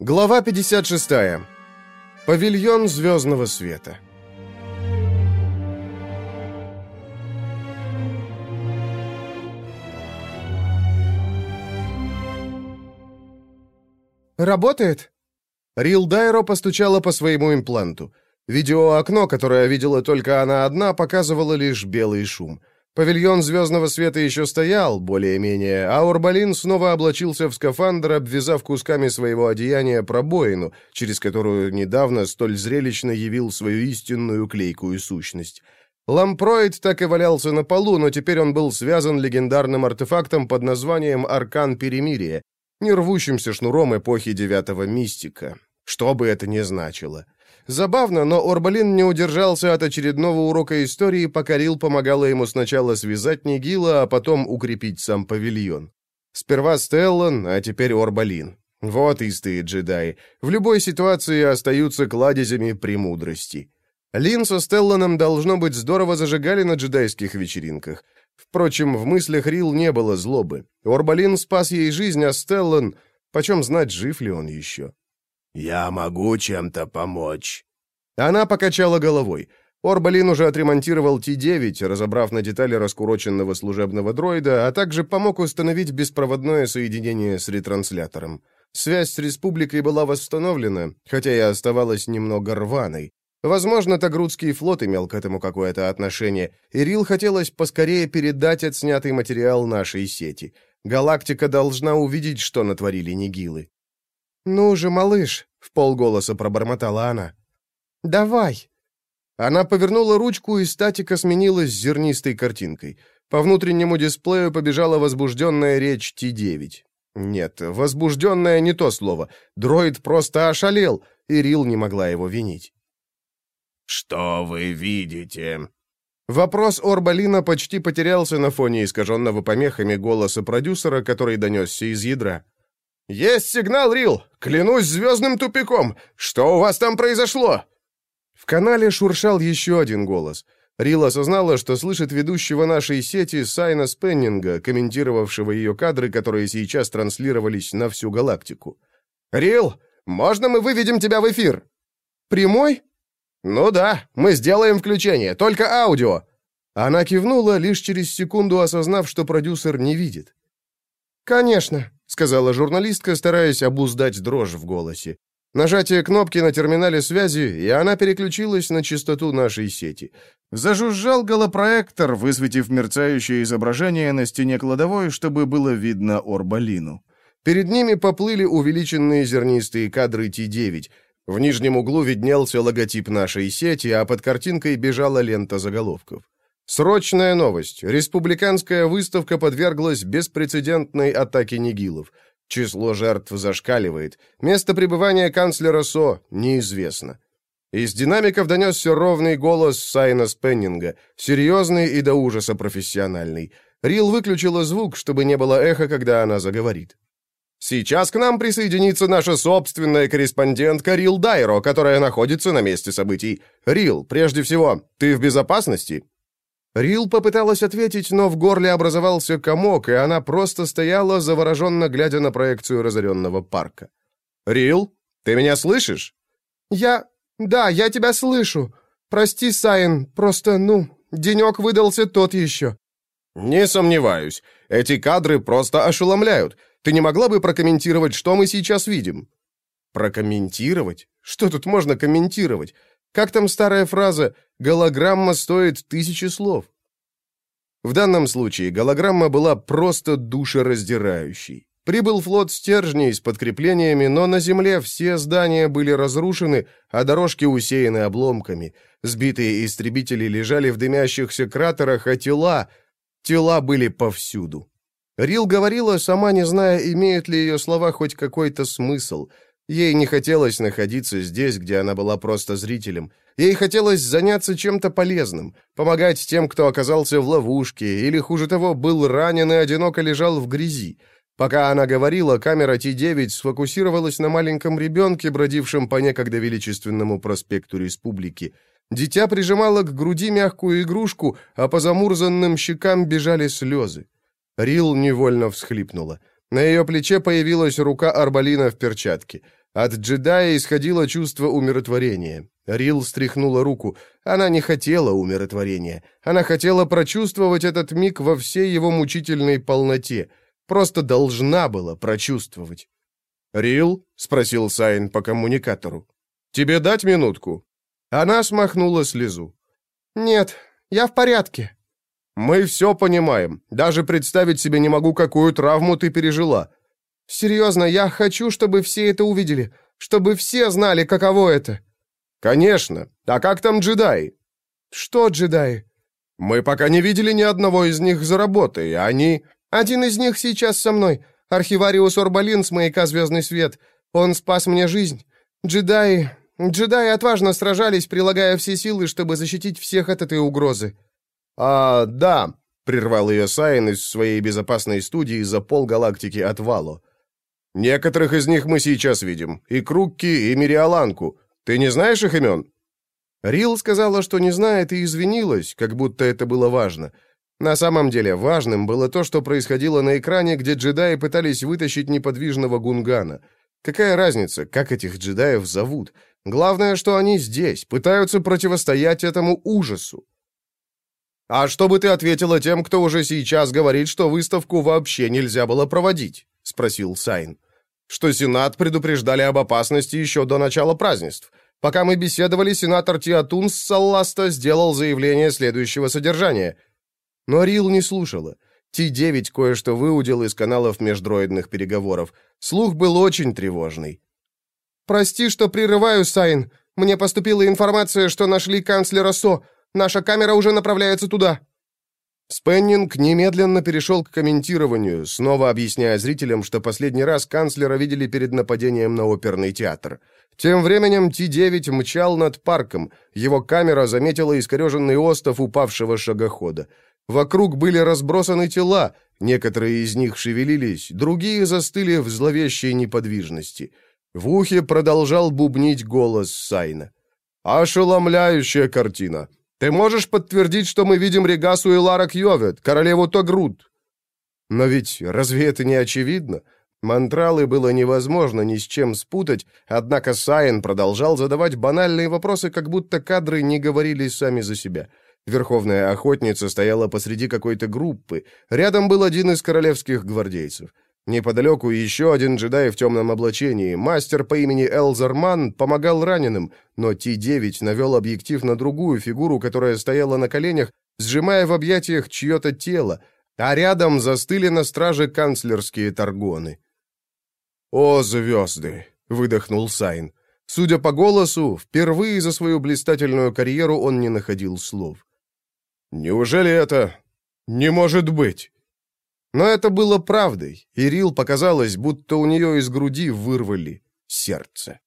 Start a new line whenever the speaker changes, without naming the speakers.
Глава 56. Павильон звездного света.
«Работает?»
Рил Дайро постучала по своему импланту. Видеоокно, которое видела только она одна, показывало лишь белый шум. Павильон звездного света еще стоял, более-менее, а Урбалин снова облачился в скафандр, обвязав кусками своего одеяния пробоину, через которую недавно столь зрелищно явил свою истинную клейкую сущность. Лампроид так и валялся на полу, но теперь он был связан легендарным артефактом под названием «Аркан Перемирия», не рвущимся шнуром эпохи Девятого Мистика. Что бы это ни значило. Забавно, но Орбалин не удержался от очередного урока истории, пока Рил помогала ему сначала связать Нигила, а потом укрепить сам павильон. Сперва Стеллан, а теперь Орбалин. Вот истые джедаи. В любой ситуации остаются кладезями премудрости. Лин со Стелланом, должно быть, здорово зажигали на джедайских вечеринках. Впрочем, в мыслях Рил не было злобы. Орбалин спас ей жизнь, а Стеллан... Почем знать, жив ли он еще?
«Я могу чем-то помочь».
Она покачала головой. Орбалин уже отремонтировал Т-9, разобрав на детали раскуроченного служебного дроида, а также помог установить беспроводное соединение с ретранслятором. Связь с республикой была восстановлена, хотя и оставалась немного рваной. Возможно, Тагрудский флот имел к этому какое-то отношение, и Рил хотелось поскорее передать отснятый материал нашей сети. Галактика должна увидеть, что натворили Нигилы.
«Ну же, малыш!»
— в полголоса пробормотала она.
«Давай!»
Она повернула ручку, и статика сменилась зернистой картинкой. По внутреннему дисплею побежала возбужденная речь Т-9. Нет, возбужденная не то слово. Дроид просто ошалел, и Рил не могла его винить.
«Что вы видите?»
Вопрос Орбалина почти потерялся на фоне искаженного помехами голоса продюсера, который донесся из ядра. «Есть сигнал, Рил! Клянусь звездным тупиком! Что у вас там произошло?» В канале шуршал еще один голос. Рил осознала, что слышит ведущего нашей сети Сайна Спеннинга, комментировавшего ее кадры, которые сейчас транслировались на всю галактику. «Рил, можно мы выведем тебя в эфир?»
«Прямой?»
«Ну да, мы сделаем включение, только аудио». Она кивнула, лишь через секунду осознав, что продюсер не видит.
«Конечно», —
сказала журналистка, стараясь обуздать дрожь в голосе. Нажатие кнопки на терминале связи, и она переключилась на частоту нашей сети. Зажужжал голопроектор, высветив мерцающее изображение на стене кладовой, чтобы было видно Орбалину. Перед ними поплыли увеличенные зернистые кадры Т-9. В нижнем углу виднелся логотип нашей сети, а под картинкой бежала лента заголовков. Срочная новость. Республиканская выставка подверглась беспрецедентной атаке нигилов. Число жертв зашкаливает. Место пребывания канцлера СО неизвестно. Из динамиков донесся ровный голос Сайна Спеннинга, серьезный и до ужаса профессиональный. Рил выключила звук, чтобы не было эха, когда она заговорит. «Сейчас к нам присоединится наша собственная корреспондентка Рил Дайро, которая находится на месте событий. Рил, прежде всего, ты в безопасности?» Рил попыталась ответить, но в горле образовался комок, и она просто стояла, завороженно глядя на проекцию разоренного парка. «Рил, ты меня слышишь?»
«Я... Да, я тебя слышу. Прости, Сайн, просто, ну, денек выдался тот еще».
«Не сомневаюсь. Эти кадры просто ошеломляют. Ты не могла бы прокомментировать, что мы сейчас видим?» «Прокомментировать? Что тут можно комментировать? Как там старая фраза «голограмма стоит тысячи слов»? В данном случае голограмма была просто душераздирающей. Прибыл флот стержней с подкреплениями, но на Земле все здания были разрушены, а дорожки усеяны обломками. Сбитые истребители лежали в дымящихся кратерах, а тела... Тела были повсюду. Рил говорила, сама не зная, имеют ли ее слова хоть какой-то смысл — Ей не хотелось находиться здесь, где она была просто зрителем. Ей хотелось заняться чем-то полезным, помогать тем, кто оказался в ловушке, или, хуже того, был ранен и одиноко лежал в грязи. Пока она говорила, камера Т-9 сфокусировалась на маленьком ребенке, бродившем по некогда величественному проспекту Республики. Дитя прижимало к груди мягкую игрушку, а по замурзанным щекам бежали слезы. Рил невольно всхлипнула. На ее плече появилась рука Арбалина в перчатке. От джедая исходило чувство умиротворения. Рил стряхнула руку. Она не хотела умиротворения. Она хотела прочувствовать этот миг во всей его мучительной полноте. Просто должна была прочувствовать. «Рил?» — спросил Сайн по коммуникатору. «Тебе дать минутку?» Она смахнула слезу.
«Нет, я в порядке».
«Мы все понимаем. Даже представить себе не могу, какую травму ты пережила».
«Серьезно, я хочу, чтобы все это увидели. Чтобы все знали, каково это».
«Конечно. А как там джедаи?»
«Что джедаи?»
«Мы пока не видели ни одного из них за работой. Они...»
«Один из них сейчас со мной. Архивариус Орбалин с маяка «Звездный свет». Он спас мне жизнь. Джедаи... Джедаи отважно сражались, прилагая все силы, чтобы защитить всех от этой угрозы».
«А, да», — прервал ее Сайн из своей безопасной студии за полгалактики от Вало. «Некоторых из них мы сейчас видим. И Крукки, и Мириаланку. Ты не знаешь их имен?» Рил сказала, что не знает, и извинилась, как будто это было важно. На самом деле важным было то, что происходило на экране, где джедаи пытались вытащить неподвижного Гунгана. Какая разница, как этих джедаев зовут? Главное, что они здесь, пытаются противостоять этому ужасу. «А что бы ты ответила тем, кто уже сейчас говорит, что выставку вообще нельзя было проводить?» — спросил Сайн. «Что Сенат предупреждали об опасности еще до начала празднеств. Пока мы беседовали, сенатор Тиа Тун с Салласта сделал заявление следующего содержания. Но Рил не слушала. Ти-9 кое-что выудил из каналов междроидных переговоров. Слух был очень тревожный.
«Прости, что прерываю, Сайн. Мне поступила информация, что нашли канцлера Со. Наша камера уже направляется туда».
Спеннинг немедленно перешел к комментированию, снова объясняя зрителям, что последний раз канцлера видели перед нападением на оперный театр. Тем временем Ти-9 мчал над парком. Его камера заметила искореженный остов упавшего шагохода. Вокруг были разбросаны тела, некоторые из них шевелились, другие застыли в зловещей неподвижности. В ухе продолжал бубнить голос Сайна. «Ошеломляющая картина! Ты можешь подтвердить, что мы видим Регасу Эларек Йовет, королеву Тогрут?» «Но ведь разве это не очевидно?» Монтралы было невозможно ни с чем спутать, однако Сайн продолжал задавать банальные вопросы, как будто кадры не говорили сами за себя. Верховная охотница стояла посреди какой-то группы. Рядом был один из королевских гвардейцев. Неподалеку еще один джедай в темном облачении, мастер по имени Элзерман, помогал раненым, но Ти-9 навел объектив на другую фигуру, которая стояла на коленях, сжимая в объятиях чье-то тело, а рядом застыли на страже канцлерские торгоны. «О, звезды!» — выдохнул Сайн. Судя по голосу, впервые за свою блистательную карьеру он не находил слов. «Неужели это... не может быть?» Но это было правдой, и Рил показалось, будто у нее из груди вырвали сердце.